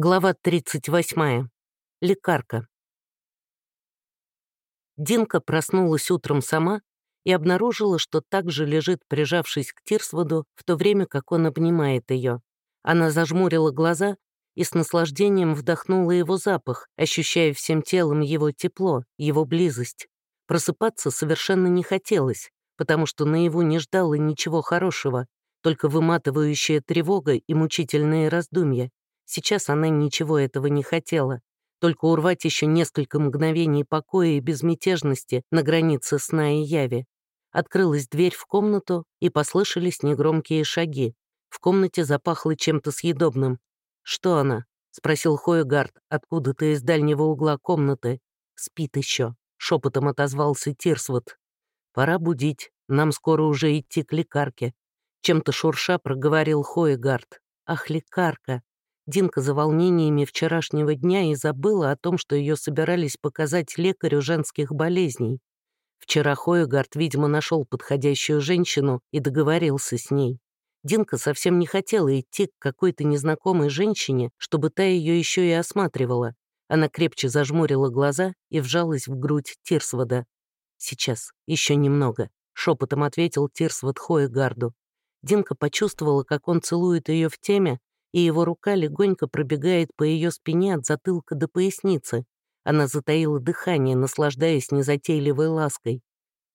Глава 38. Лекарка. Динка проснулась утром сама и обнаружила, что также лежит, прижавшись к Тирсвуду, в то время как он обнимает ее. Она зажмурила глаза и с наслаждением вдохнула его запах, ощущая всем телом его тепло, его близость. Просыпаться совершенно не хотелось, потому что наяву не ждало ничего хорошего, только выматывающая тревога и мучительные раздумья. Сейчас она ничего этого не хотела, только урвать еще несколько мгновений покоя и безмятежности на границе сна и яви. Открылась дверь в комнату, и послышались негромкие шаги. В комнате запахло чем-то съедобным. «Что она?» — спросил Хоегард откуда-то из дальнего угла комнаты. «Спит еще», — шепотом отозвался Тирсвуд. «Пора будить, нам скоро уже идти к лекарке». Чем-то шурша проговорил Хоегард. «Ах, лекарка!» Динка за волнениями вчерашнего дня и забыла о том, что ее собирались показать лекарю женских болезней. Вчера Хоегард, видимо, нашел подходящую женщину и договорился с ней. Динка совсем не хотела идти к какой-то незнакомой женщине, чтобы та ее еще и осматривала. Она крепче зажмурила глаза и вжалась в грудь Тирсвода. «Сейчас, еще немного», — шепотом ответил Тирсвод Хоегарду. Динка почувствовала, как он целует ее в теме, и его рука легонько пробегает по ее спине от затылка до поясницы. Она затаила дыхание, наслаждаясь незатейливой лаской.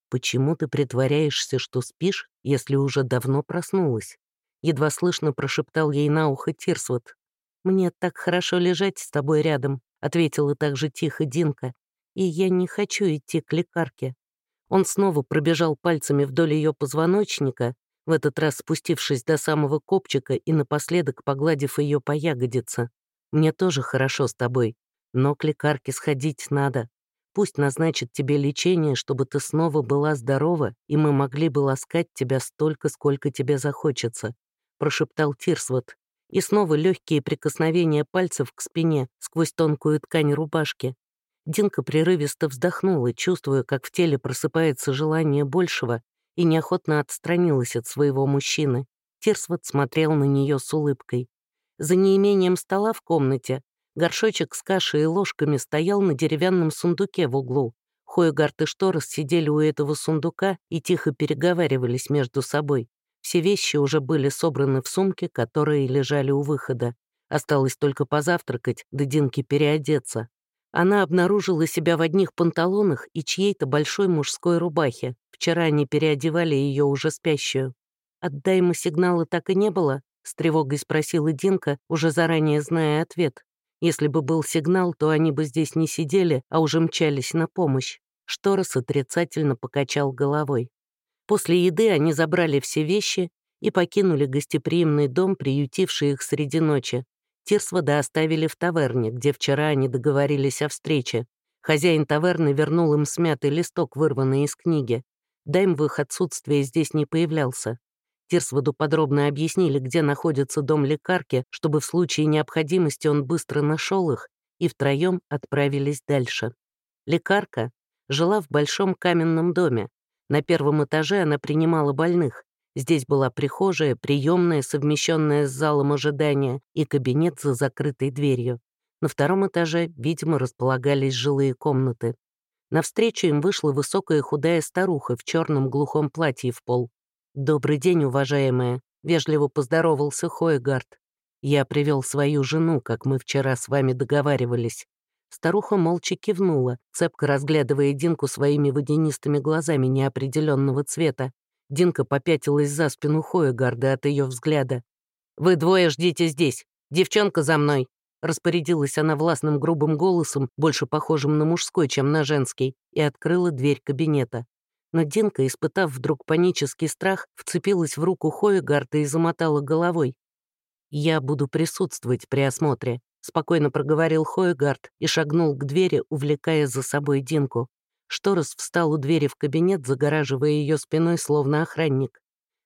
«Почему ты притворяешься, что спишь, если уже давно проснулась?» Едва слышно прошептал ей на ухо Тирсвот. «Мне так хорошо лежать с тобой рядом», — ответила также тихо Динка. «И я не хочу идти к лекарке». Он снова пробежал пальцами вдоль ее позвоночника, в этот раз спустившись до самого копчика и напоследок погладив ее по ягодице. «Мне тоже хорошо с тобой, но к лекарке сходить надо. Пусть назначит тебе лечение, чтобы ты снова была здорова, и мы могли бы ласкать тебя столько, сколько тебе захочется», — прошептал Тирсвот. И снова легкие прикосновения пальцев к спине сквозь тонкую ткань рубашки. Динка прерывисто вздохнула, чувствуя, как в теле просыпается желание большего, и неохотно отстранилась от своего мужчины. Тирсвот смотрел на нее с улыбкой. За неимением стола в комнате горшочек с кашей и ложками стоял на деревянном сундуке в углу. Хойгард и Шторос сидели у этого сундука и тихо переговаривались между собой. Все вещи уже были собраны в сумке, которые лежали у выхода. Осталось только позавтракать, да Динке переодеться. Она обнаружила себя в одних панталонах и чьей-то большой мужской рубахе. Вчера они переодевали ее уже спящую. «Отдай ему сигнала так и не было?» — с тревогой спросила Динка, уже заранее зная ответ. Если бы был сигнал, то они бы здесь не сидели, а уже мчались на помощь. Шторос отрицательно покачал головой. После еды они забрали все вещи и покинули гостеприимный дом, приютивший их среди ночи. Тирсвода оставили в таверне, где вчера они договорились о встрече. Хозяин таверны вернул им смятый листок, вырванный из книги. Дайм в их отсутствие здесь не появлялся. Тирсводу подробно объяснили, где находится дом лекарки, чтобы в случае необходимости он быстро нашел их, и втроем отправились дальше. Лекарка жила в большом каменном доме. На первом этаже она принимала больных. Здесь была прихожая, приемная, совмещенная с залом ожидания, и кабинет за закрытой дверью. На втором этаже, видимо, располагались жилые комнаты. Навстречу им вышла высокая худая старуха в черном глухом платье в пол. «Добрый день, уважаемая», — вежливо поздоровался Хоегард. «Я привел свою жену, как мы вчера с вами договаривались». Старуха молча кивнула, цепко разглядывая Динку своими водянистыми глазами неопределенного цвета. Динка попятилась за спину Хоегарда от ее взгляда. «Вы двое ждите здесь. Девчонка за мной!» Распорядилась она властным грубым голосом, больше похожим на мужской, чем на женский, и открыла дверь кабинета. Но Динка, испытав вдруг панический страх, вцепилась в руку Хоегарда и замотала головой. «Я буду присутствовать при осмотре», — спокойно проговорил Хоегард и шагнул к двери, увлекая за собой Динку. Шторос встал у двери в кабинет, загораживая ее спиной, словно охранник.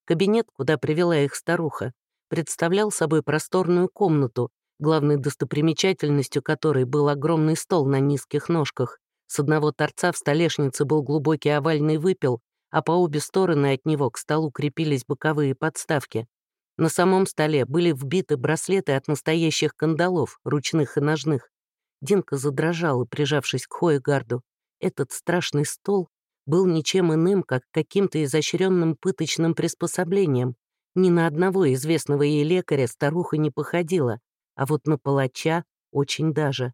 Кабинет, куда привела их старуха, представлял собой просторную комнату, главной достопримечательностью которой был огромный стол на низких ножках. С одного торца в столешнице был глубокий овальный выпил, а по обе стороны от него к столу крепились боковые подставки. На самом столе были вбиты браслеты от настоящих кандалов, ручных и ножных. Динка задрожала, прижавшись к Хоегарду. Этот страшный стол был ничем иным, как каким-то изощренным пыточным приспособлением. Ни на одного известного ей лекаря старуха не походила, а вот на палача очень даже.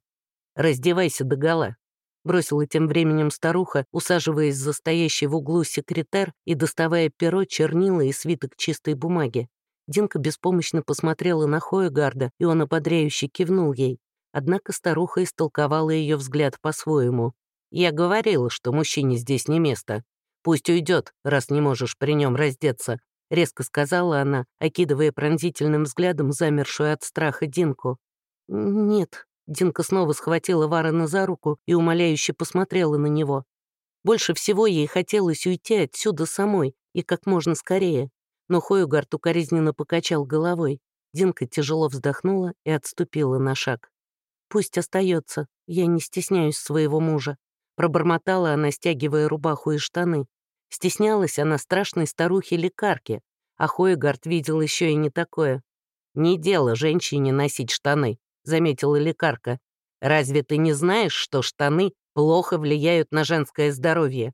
«Раздевайся догола», — бросила тем временем старуха, усаживаясь за стоящий в углу секретарь и доставая перо, чернила и свиток чистой бумаги. Динка беспомощно посмотрела на Хоегарда, и он ободряюще кивнул ей. Однако старуха истолковала ее взгляд по-своему. «Я говорила, что мужчине здесь не место. Пусть уйдет, раз не можешь при нем раздеться», — резко сказала она, окидывая пронзительным взглядом замершую от страха Динку. «Нет», — Динка снова схватила Варена за руку и умоляюще посмотрела на него. Больше всего ей хотелось уйти отсюда самой и как можно скорее но Хойгард укоризненно покачал головой. Динка тяжело вздохнула и отступила на шаг. «Пусть остается, я не стесняюсь своего мужа», пробормотала она, стягивая рубаху и штаны. Стеснялась она страшной старухи-лекарки, а Хойгард видел еще и не такое. «Не дело женщине носить штаны», — заметила лекарка. «Разве ты не знаешь, что штаны плохо влияют на женское здоровье?»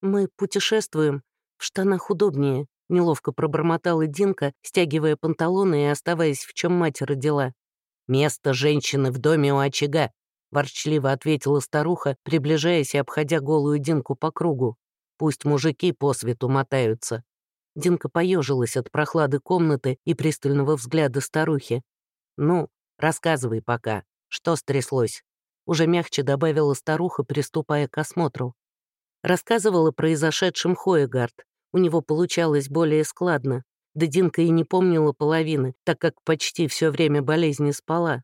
«Мы путешествуем. В штанах удобнее», Неловко пробормотала Динка, стягивая панталоны и оставаясь в чем мать родила. «Место женщины в доме у очага», — ворчливо ответила старуха, приближаясь и обходя голую Динку по кругу. «Пусть мужики по свету мотаются». Динка поежилась от прохлады комнаты и пристального взгляда старухи. «Ну, рассказывай пока, что стряслось?» Уже мягче добавила старуха, приступая к осмотру. Рассказывала произошедшем Хоегард, у него получалось более складно. Да Динка и не помнила половины, так как почти все время болезни спала.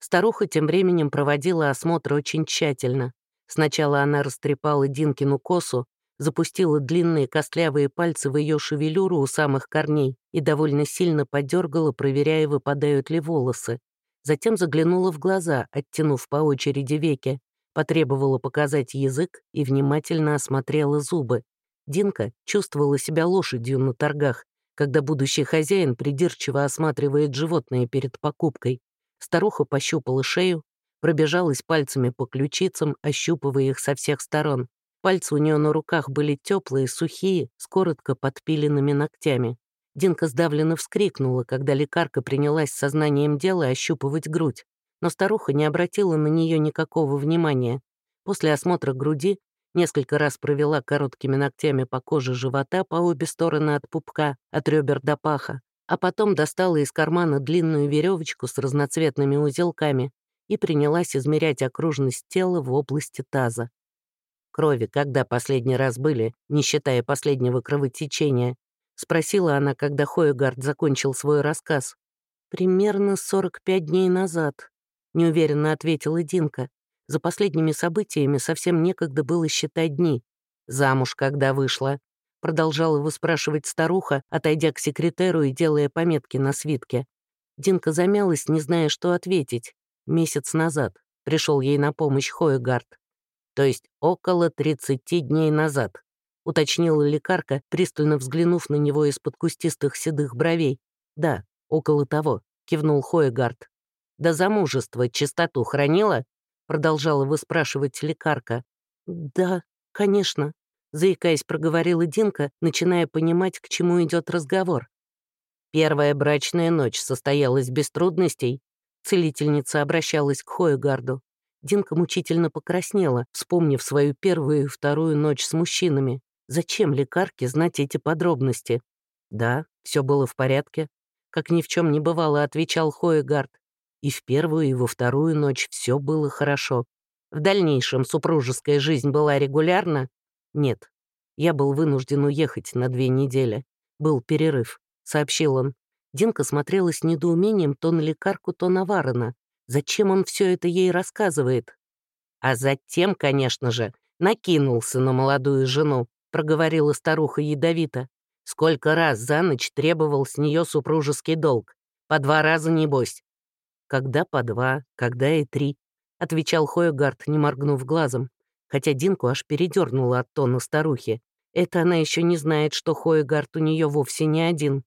Старуха тем временем проводила осмотр очень тщательно. Сначала она растрепала Динкину косу, запустила длинные костлявые пальцы в ее шевелюру у самых корней и довольно сильно подергала, проверяя, выпадают ли волосы. Затем заглянула в глаза, оттянув по очереди веки, потребовала показать язык и внимательно осмотрела зубы. Динка чувствовала себя лошадью на торгах, когда будущий хозяин придирчиво осматривает животное перед покупкой. Старуха пощупала шею, пробежалась пальцами по ключицам, ощупывая их со всех сторон. Пальцы у нее на руках были теплые, сухие, с коротко подпиленными ногтями. Динка сдавленно вскрикнула, когда лекарка принялась сознанием дела ощупывать грудь. Но старуха не обратила на нее никакого внимания. После осмотра груди Несколько раз провела короткими ногтями по коже живота по обе стороны от пупка, от ребер до паха, а потом достала из кармана длинную веревочку с разноцветными узелками и принялась измерять окружность тела в области таза. «Крови когда последний раз были, не считая последнего кровотечения?» — спросила она, когда Хоегард закончил свой рассказ. «Примерно 45 дней назад», — неуверенно ответила Динка. За последними событиями совсем некогда было считать дни. «Замуж когда вышла?» Продолжала выспрашивать старуха, отойдя к секретеру и делая пометки на свитке. Динка замялась, не зная, что ответить. Месяц назад пришел ей на помощь Хоегард. То есть около 30 дней назад, уточнила лекарка, пристально взглянув на него из-под кустистых седых бровей. «Да, около того», — кивнул Хоегард. «До замужества чистоту хранила?» продолжала выспрашивать лекарка. «Да, конечно», — заикаясь, проговорила Динка, начиная понимать, к чему идет разговор. Первая брачная ночь состоялась без трудностей. Целительница обращалась к Хоегарду. Динка мучительно покраснела, вспомнив свою первую и вторую ночь с мужчинами. Зачем лекарке знать эти подробности? Да, все было в порядке. Как ни в чем не бывало, отвечал Хоегард. И в первую, и во вторую ночь все было хорошо. В дальнейшем супружеская жизнь была регулярна? Нет. Я был вынужден уехать на две недели. Был перерыв, сообщил он. Динка смотрела с недоумением то на лекарку, то на Варена. Зачем он все это ей рассказывает? А затем, конечно же, накинулся на молодую жену, проговорила старуха ядовито. Сколько раз за ночь требовал с нее супружеский долг? По два раза, небось. «Когда по два, когда и три», — отвечал Хоегард, не моргнув глазом, хотя Динку аж передернула от тона старухи. Это она еще не знает, что Хоегард у нее вовсе не один.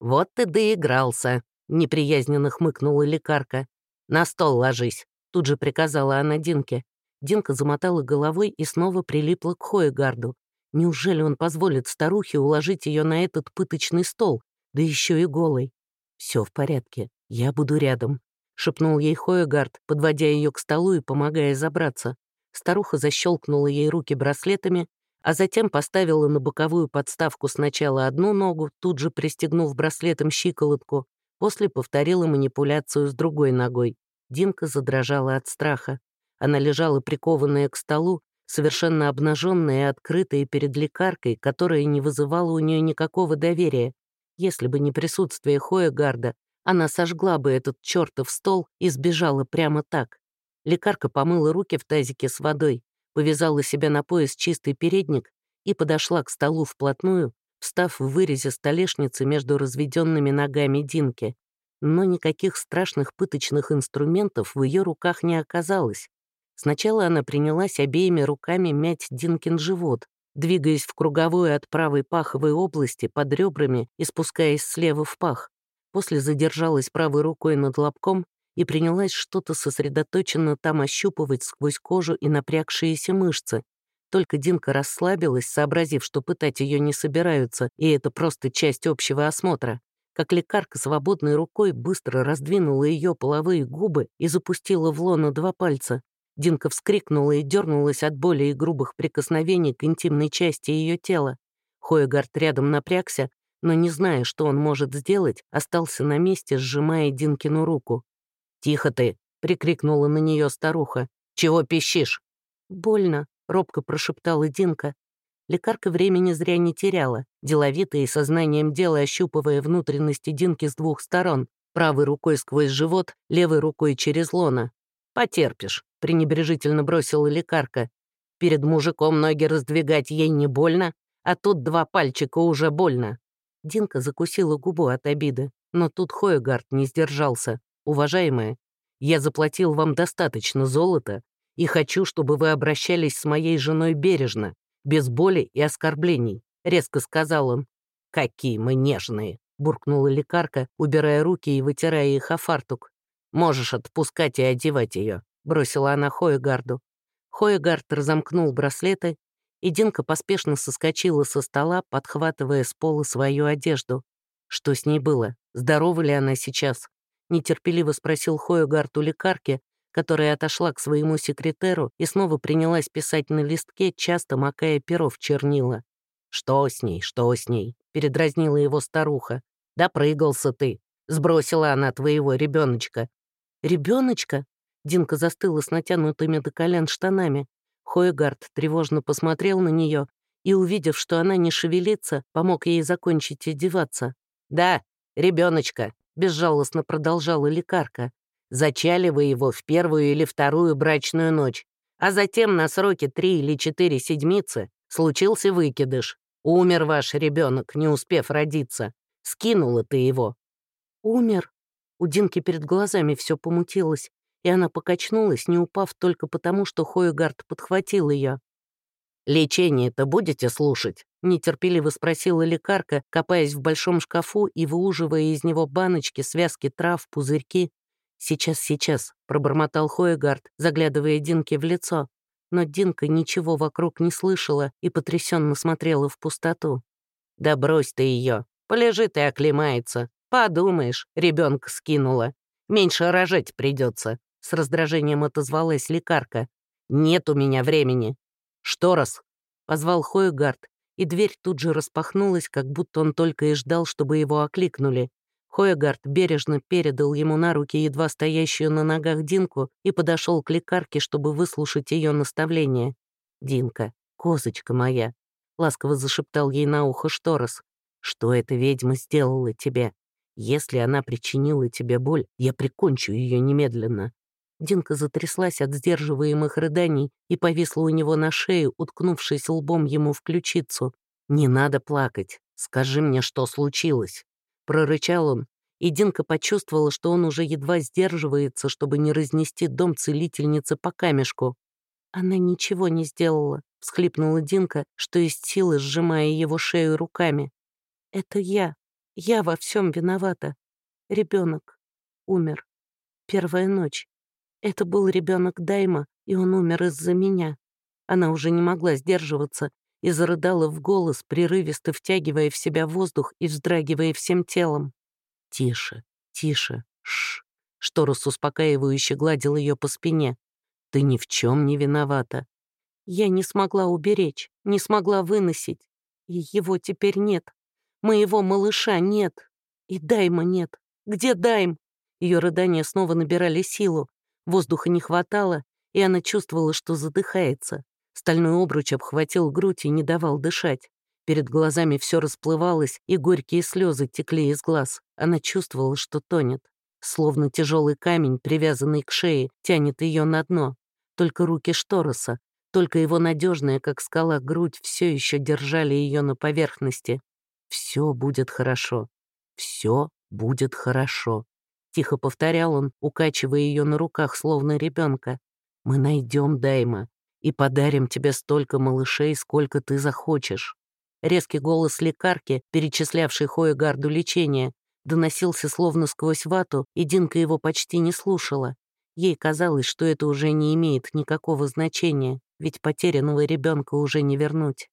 «Вот ты доигрался», — неприязненно хмыкнула лекарка. «На стол ложись», — тут же приказала она Динке. Динка замотала головой и снова прилипла к Хоегарду. Неужели он позволит старухе уложить ее на этот пыточный стол, да еще и голой? Все в порядке, я буду рядом», — шепнул ей Хоегард, подводя ее к столу и помогая забраться. Старуха защелкнула ей руки браслетами, а затем поставила на боковую подставку сначала одну ногу, тут же пристегнув браслетом щиколотку, после повторила манипуляцию с другой ногой. Динка задрожала от страха. Она лежала прикованная к столу, совершенно обнаженная и открытая перед лекаркой, которая не вызывала у нее никакого доверия. Если бы не присутствие Хоегарда, она сожгла бы этот чертов стол и сбежала прямо так. Лекарка помыла руки в тазике с водой, повязала себя на пояс чистый передник и подошла к столу вплотную, встав в вырезе столешницы между разведенными ногами Динки. Но никаких страшных пыточных инструментов в ее руках не оказалось. Сначала она принялась обеими руками мять Динкин живот, двигаясь в круговую от правой паховой области под ребрами и спускаясь слева в пах. После задержалась правой рукой над лобком и принялась что-то сосредоточенно там ощупывать сквозь кожу и напрягшиеся мышцы. Только Динка расслабилась, сообразив, что пытать ее не собираются, и это просто часть общего осмотра. Как лекарка свободной рукой быстро раздвинула ее половые губы и запустила в лоно два пальца. Динка вскрикнула и дернулась от боли и грубых прикосновений к интимной части ее тела. Хоегард рядом напрягся, но, не зная, что он может сделать, остался на месте, сжимая Динкину руку. «Тихо ты!» — прикрикнула на нее старуха. «Чего пищишь?» «Больно», — робко прошептала Динка. Лекарка времени зря не теряла, деловито и сознанием дела ощупывая внутренности Динки с двух сторон, правой рукой сквозь живот, левой рукой через лона. «Потерпишь», — пренебрежительно бросила лекарка. «Перед мужиком ноги раздвигать ей не больно, а тут два пальчика уже больно». Динка закусила губу от обиды, но тут Хоегард не сдержался. «Уважаемая, я заплатил вам достаточно золота и хочу, чтобы вы обращались с моей женой бережно, без боли и оскорблений», — резко сказал он. «Какие мы нежные!» — буркнула лекарка, убирая руки и вытирая их о фартук. «Можешь отпускать и одевать ее», — бросила она Хоегарду. Хоегард разомкнул браслеты, и Динка поспешно соскочила со стола, подхватывая с пола свою одежду. Что с ней было? Здорова ли она сейчас? Нетерпеливо спросил Хоегард у лекарки, которая отошла к своему секретеру и снова принялась писать на листке, часто макая перо в чернила. «Что с ней, что с ней?» — передразнила его старуха. «Допрыгался ты. Сбросила она твоего ребеночка». «Ребеночка?» Динка застыла с натянутыми до колен штанами. Хоегард тревожно посмотрел на нее и, увидев, что она не шевелится, помог ей закончить одеваться. «Да, ребеночка, безжалостно продолжала лекарка. Зачали вы его в первую или вторую брачную ночь, а затем на сроке три или четыре седмицы случился выкидыш. Умер ваш ребенок, не успев родиться. Скинула ты его. Умер. У Динки перед глазами все помутилось, и она покачнулась, не упав только потому, что Хоегард подхватил ее. «Лечение-то будете слушать?» — нетерпеливо спросила лекарка, копаясь в большом шкафу и выуживая из него баночки, связки трав, пузырьки. «Сейчас, сейчас», — пробормотал Хоегард, заглядывая Динке в лицо. Но Динка ничего вокруг не слышала и потрясенно смотрела в пустоту. «Да брось ты ее, полежит и оклемается. Подумаешь, ребенка скинула. Меньше рожать придется», — с раздражением отозвалась лекарка. «Нет у меня времени. «Шторос!» — позвал Хоегард, и дверь тут же распахнулась, как будто он только и ждал, чтобы его окликнули. Хоегард бережно передал ему на руки едва стоящую на ногах Динку и подошел к лекарке, чтобы выслушать ее наставление. «Динка, козочка моя!» — ласково зашептал ей на ухо Шторос. «Что эта ведьма сделала тебе? Если она причинила тебе боль, я прикончу ее немедленно. Динка затряслась от сдерживаемых рыданий и повисла у него на шее, уткнувшись лбом ему в ключицу. «Не надо плакать. Скажи мне, что случилось?» Прорычал он, и Динка почувствовала, что он уже едва сдерживается, чтобы не разнести дом целительницы по камешку. «Она ничего не сделала», — всхлипнула Динка, что из силы сжимая его шею руками. «Это я. Я во всем виновата. Ребенок умер. Первая ночь. Это был ребенок Дайма, и он умер из-за меня. Она уже не могла сдерживаться и зарыдала в голос, прерывисто втягивая в себя воздух и вздрагивая всем телом. «Тише, тише, шш!» Шторос успокаивающе гладил ее по спине. «Ты ни в чем не виновата. Я не смогла уберечь, не смогла выносить. И его теперь нет. Моего малыша нет. И Дайма нет. Где Дайм?» Ее рыдания снова набирали силу. Воздуха не хватало, и она чувствовала, что задыхается. Стальной обруч обхватил грудь и не давал дышать. Перед глазами все расплывалось, и горькие слезы текли из глаз. Она чувствовала, что тонет. Словно тяжелый камень, привязанный к шее, тянет ее на дно. Только руки Штороса, только его надежная, как скала, грудь все еще держали ее на поверхности. Все будет хорошо. Все будет хорошо. Тихо повторял он, укачивая ее на руках, словно ребенка. «Мы найдем Дайма и подарим тебе столько малышей, сколько ты захочешь». Резкий голос лекарки, перечислявшей Хоегарду лечение, доносился словно сквозь вату, и Динка его почти не слушала. Ей казалось, что это уже не имеет никакого значения, ведь потерянного ребенка уже не вернуть.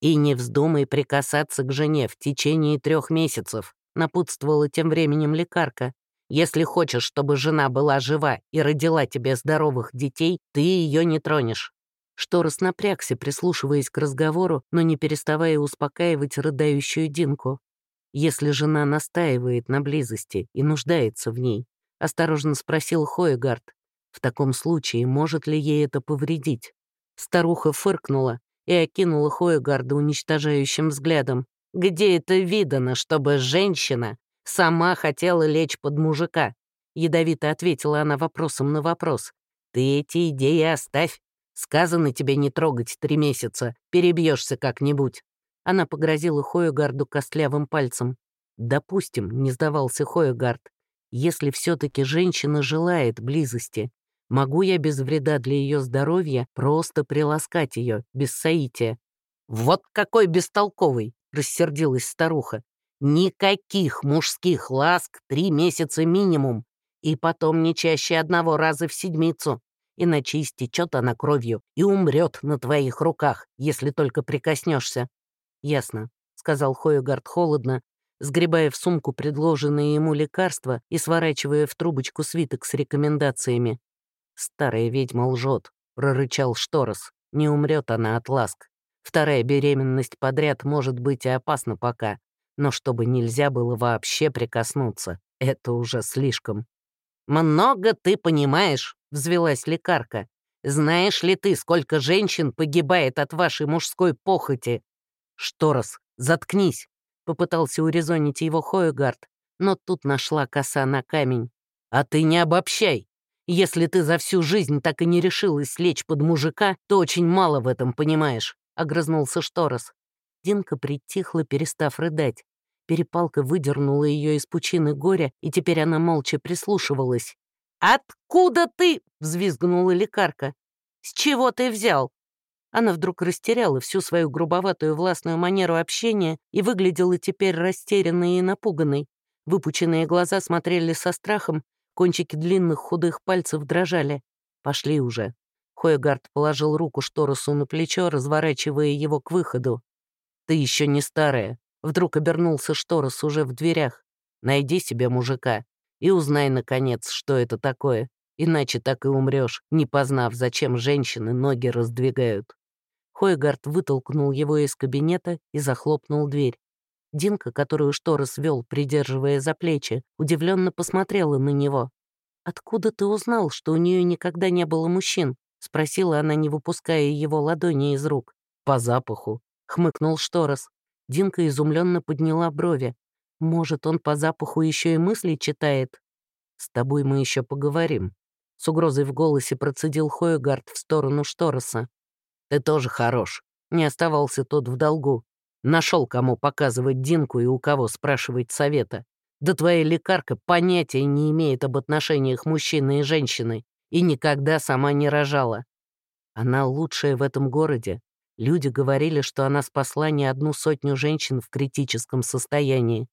«И не вздумай прикасаться к жене в течение трех месяцев», напутствовала тем временем лекарка. Если хочешь, чтобы жена была жива и родила тебе здоровых детей, ты ее не тронешь». Шторос напрягся, прислушиваясь к разговору, но не переставая успокаивать рыдающую Динку. «Если жена настаивает на близости и нуждается в ней», — осторожно спросил Хоегард, «в таком случае может ли ей это повредить?» Старуха фыркнула и окинула Хоегарда уничтожающим взглядом. «Где это видано, чтобы женщина Сама хотела лечь под мужика. Ядовито ответила она вопросом на вопрос. Ты эти идеи оставь. Сказано тебе не трогать три месяца. Перебьешься как-нибудь. Она погрозила Хоегарду костлявым пальцем. «Допустим», — не сдавался Хоегард, «если все-таки женщина желает близости, могу я без вреда для ее здоровья просто приласкать ее, без соития?» «Вот какой бестолковый!» — рассердилась старуха. Никаких мужских ласк три месяца минимум. И потом не чаще одного раза в седмицу. Иначе истечет она кровью и умрет на твоих руках, если только прикоснешься. «Ясно», — сказал Хоегард холодно, сгребая в сумку предложенные ему лекарства и сворачивая в трубочку свиток с рекомендациями. «Старая ведьма лжет», — прорычал Шторос. «Не умрет она от ласк. Вторая беременность подряд может быть и опасна пока но чтобы нельзя было вообще прикоснуться, это уже слишком. «Много ты понимаешь», — взвелась лекарка. «Знаешь ли ты, сколько женщин погибает от вашей мужской похоти?» «Шторос, заткнись», — попытался урезонить его Хоегард, но тут нашла коса на камень. «А ты не обобщай. Если ты за всю жизнь так и не решилась лечь под мужика, то очень мало в этом понимаешь», — огрызнулся Шторос. Динка притихла, перестав рыдать. Перепалка выдернула ее из пучины горя, и теперь она молча прислушивалась. «Откуда ты?» — взвизгнула лекарка. «С чего ты взял?» Она вдруг растеряла всю свою грубоватую властную манеру общения и выглядела теперь растерянной и напуганной. Выпученные глаза смотрели со страхом, кончики длинных худых пальцев дрожали. «Пошли уже». Хойгард положил руку Шторосу на плечо, разворачивая его к выходу. «Ты еще не старая. Вдруг обернулся Шторос уже в дверях. «Найди себе мужика и узнай, наконец, что это такое. Иначе так и умрешь, не познав, зачем женщины ноги раздвигают». Хойгард вытолкнул его из кабинета и захлопнул дверь. Динка, которую Шторос вел, придерживая за плечи, удивленно посмотрела на него. «Откуда ты узнал, что у нее никогда не было мужчин?» — спросила она, не выпуская его ладони из рук. «По запаху», — хмыкнул Шторос. Динка изумленно подняла брови. Может, он по запаху еще и мысли читает? С тобой мы еще поговорим. С угрозой в голосе процедил Хоегард в сторону Штороса. Ты тоже хорош. Не оставался тот в долгу. Нашел, кому показывать Динку и у кого спрашивать совета. Да твоя лекарка понятия не имеет об отношениях мужчины и женщины и никогда сама не рожала. Она лучшая в этом городе, Люди говорили, что она спасла не одну сотню женщин в критическом состоянии.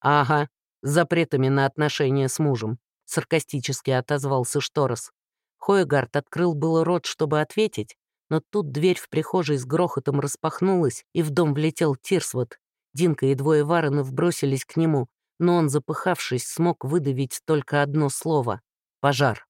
«Ага, с запретами на отношения с мужем», — саркастически отозвался Шторос. Хоегард открыл было рот, чтобы ответить, но тут дверь в прихожей с грохотом распахнулась, и в дом влетел Тирсвот. Динка и двое Варонов бросились к нему, но он, запыхавшись, смог выдавить только одно слово — «пожар».